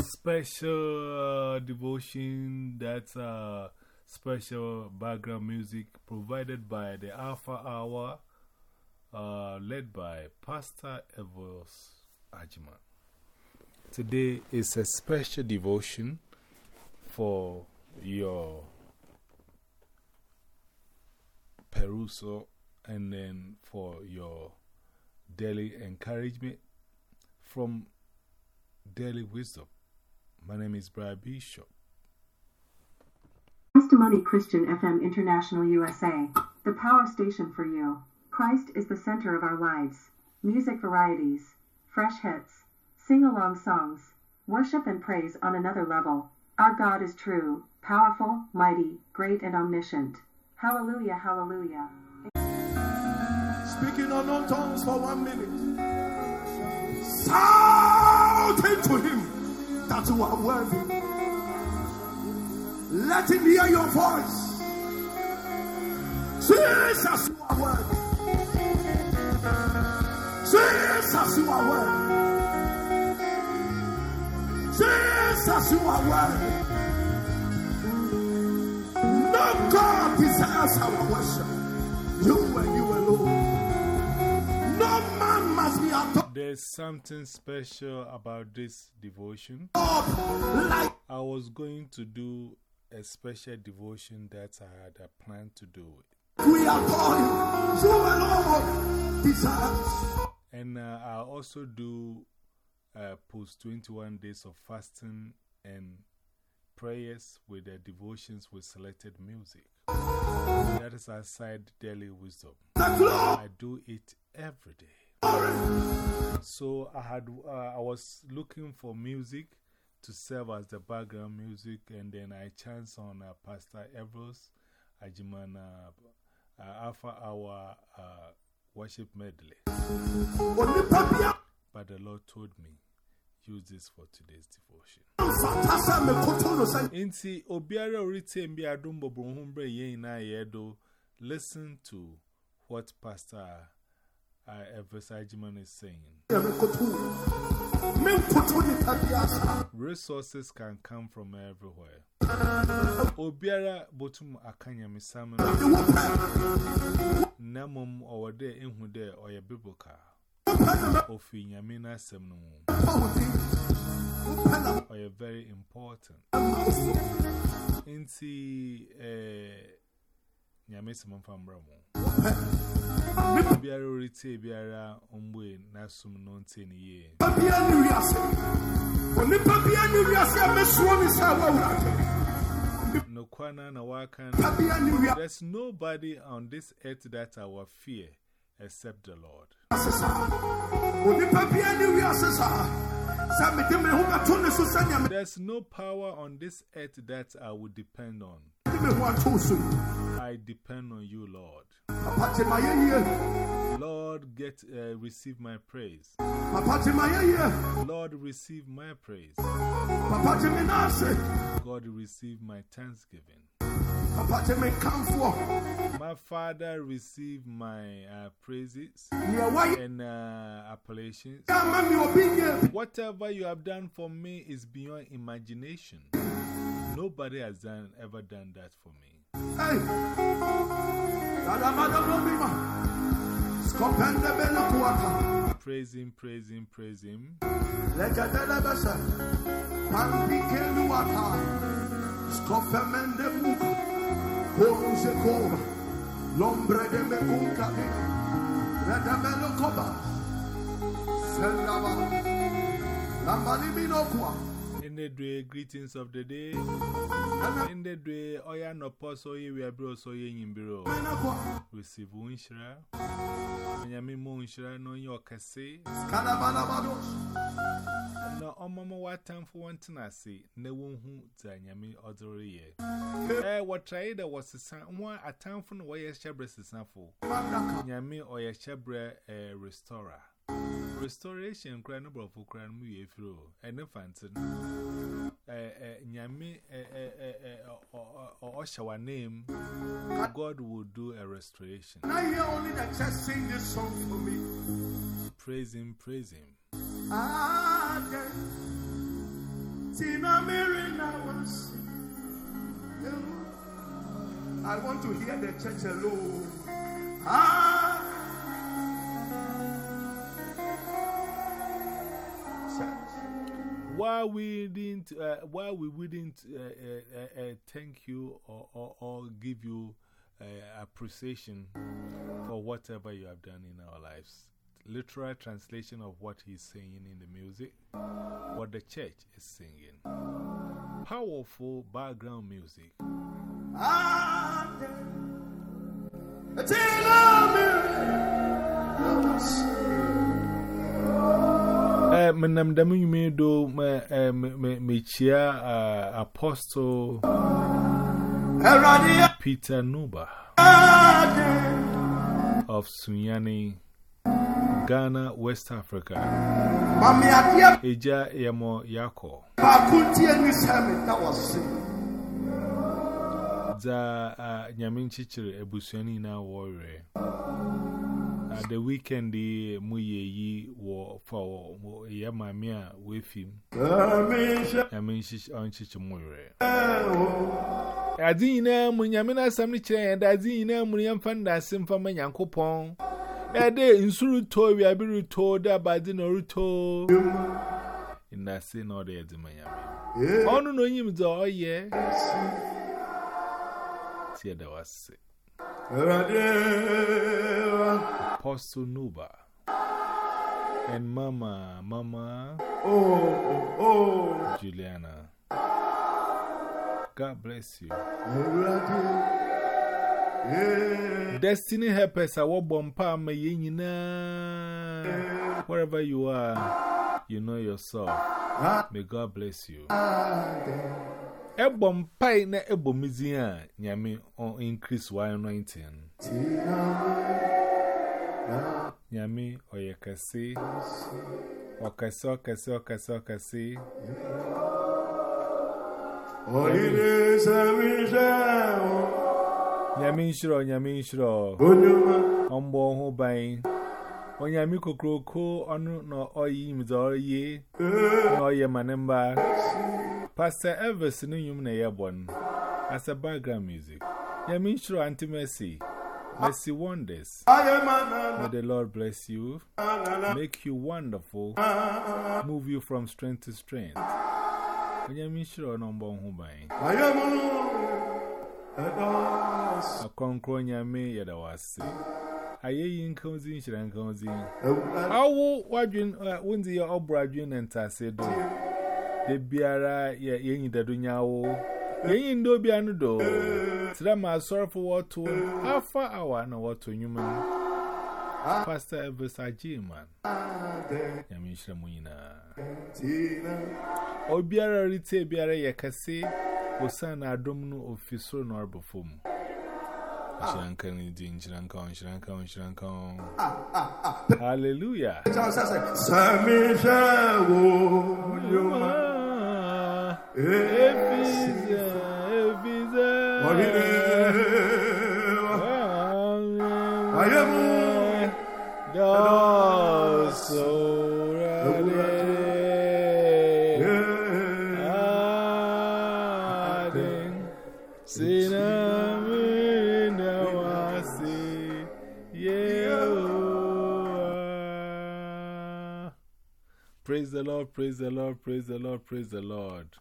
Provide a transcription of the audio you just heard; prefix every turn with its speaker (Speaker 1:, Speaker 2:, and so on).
Speaker 1: Special uh, devotion that's uh, special background music provided by the Alpha Hour, uh, led by Pastor Elvis Agyemang. Today is a special devotion for your perusal and then for your daily encouragement from Daily Wisdom. My name is Brian Bishop.
Speaker 2: Testimony Christian FM International USA, the power station for you. Christ is the center of our lives. Music varieties, fresh hits, sing along songs, worship and praise on another level. Our God is true, powerful, mighty, great, and omniscient. Hallelujah, hallelujah.
Speaker 3: Speaking unknown tongues for one minute. Shouting to him that you are worthy. Let him hear your voice. Jesus, you are worthy. Jesus, you are worthy. Jesus, you are worthy. No God desires our worship. You and you alone. No man must be adored.
Speaker 1: There's something special about this devotion. I was going to do a special devotion that I had a plan to do it.
Speaker 3: we are going. You alone desires.
Speaker 1: And uh, I also do uh, post 21 days of fasting and prayers with the devotions with selected music. That is outside daily wisdom. I do it every day. So I had uh, I was looking for music to serve as the background music, and then I chanced on uh, Pastor Elvis Agyemang uh, Alpha Hour uh, worship medley. But the Lord told me, use this for today's devotion. Inti obiara orite mbi adumbo brumbre ye yedo. Listen to what Pastor uh, Eversajiman is saying. Resources can come from everywhere. Obiara botum akanya
Speaker 3: misamu.
Speaker 1: Namum or there in biblical
Speaker 3: of Yamina
Speaker 1: Semno are very important. In see, Yamisim
Speaker 3: from Bramo.
Speaker 1: Biara Rite Biara Umwe Nasum Nontin Ye.
Speaker 3: Papian Rias, only Papian Rias, Miss One is our.
Speaker 1: No Kwana, no Wakan. There's nobody on this earth that I will fear. Except the Lord. There's no power on this earth that I would depend on. I depend on you, Lord. Lord, get uh, receive my praise. Lord, receive my praise. God, receive my thanksgiving. My Father, receive my uh, praises and uh, appellations.
Speaker 3: ama me obi nyɛ
Speaker 1: Whatever you have done for me is beyond imagination. Nobody has done, ever done that for me.
Speaker 3: Hey. Dadamada blomima. Skopende bele kuata.
Speaker 1: Praise Him, praise Him, praise Him.
Speaker 3: Peruse. Lombre de me kunka de.
Speaker 1: Redeme no greetings of the day. In the day, I am not possible. We so you
Speaker 3: in.
Speaker 1: Receive one share. I am in moon share.
Speaker 3: No,
Speaker 1: you can see. No, on Mamma, what time for one tenacity? No one who Zanyami other. Eh, what trade was the sun one at time for
Speaker 3: why
Speaker 1: a shabres is not restorer. Restoration, cry number of Ukraine, we a flow, and a fountain. Or Oshawa name, God will do a restoration.
Speaker 3: I hear only the church sing this song for me.
Speaker 1: Praise Him, praise Him.
Speaker 3: Ah, Tina Marina was. I want to hear the church alone. Ah.
Speaker 1: Why we didn't, uh, why we wouldn't uh, uh, uh, thank you or, or, or give you appreciation for whatever you have done in our lives? Literal translation of what he's saying in the music, what the church is singing. Powerful background music. Uh, my name is me do me chia Apostle Peter Nuba of Sunyani, Ghana, West Africa. Eja Yamo Yako. Za Nyamin Chichiri Ebusuani na warrior. The weekend eh, the muye yi wo for wo ya mami a we film I mean she on chich mure Adin na munyame na asam ni kire da adin na munyam fa nda asim fa ma yankopon na de nsuru to wi abiru to da ba di na ruto ina se na de di manyame Onu no nyim do oye Tia da wase. Apostle Nuba and Mama, Mama
Speaker 3: oh, oh, oh.
Speaker 1: Juliana. God bless you. Destiny helpers, I will bompa me yinina. Wherever you are, you know yourself. May God bless you. Ebo mpai Pastor Elvis Nuyum Nayabon as a background music. Yamishro Auntie Mercy, Mercy Wonders. May the Lord bless you, make you wonderful, move you from strength to strength. Yamishro Nombon Hubain. A conqueror Yame Yadawasi. aye yi nkanzi nhyira nkanzi awo wadwin eh, wunzi ya ọbụrụ adwin na ntase doo The Biara, Yenny Dadunyao, Yenny Dobianudo, Trama, sorrowful water, half an hour, no water, human. Pastor Evisa Jiman, Yamisha Muina. Obiara Rite Biara Yakasi, Osana Domino of Fisor Norbofum. Shrankan, Jinshrankan, Shrankan, Shrankan. Hallelujah. Efiza, Efiza. Praise the Lord, praise the Lord, praise the Lord, praise the Lord.